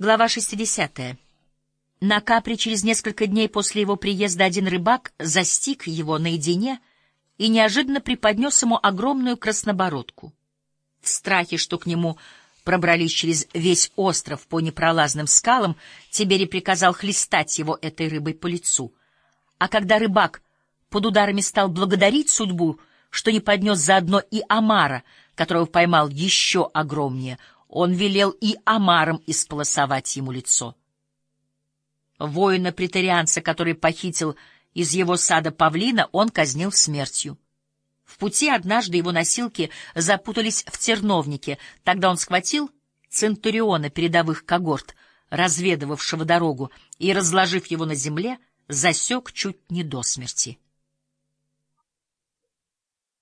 Глава 60. На Капри через несколько дней после его приезда один рыбак застиг его наедине и неожиданно преподнес ему огромную краснобородку. В страхе, что к нему пробрались через весь остров по непролазным скалам, Тибери приказал хлестать его этой рыбой по лицу. А когда рыбак под ударами стал благодарить судьбу, что не поднес заодно и Амара, которого поймал еще огромнее, он велел и омаром исполосовать ему лицо. Воина-претарианца, который похитил из его сада павлина, он казнил смертью. В пути однажды его носилки запутались в терновнике. Тогда он схватил центуриона передовых когорт, разведывавшего дорогу, и, разложив его на земле, засек чуть не до смерти.